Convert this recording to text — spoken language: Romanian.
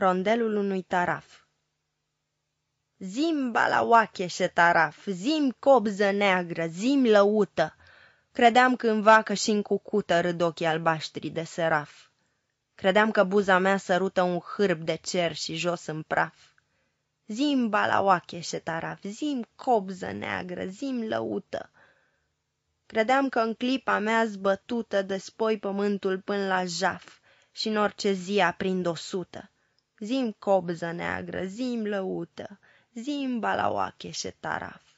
Rondelul unui taraf Zim balaoache și taraf, zim cobză neagră, zim lăută, Credeam cândva că și în cucută râd ochii albaștri de seraf. Credeam că buza mea sărută un hârb de cer și jos în praf. Zim balaoache și taraf, zim cobză neagră, zim lăută. Credeam că în clipa mea zbătută despoi pământul până la jaf și în orice zi aprind o sută. Zim cobză neagră, zim lăută, zim balaoache și taraf.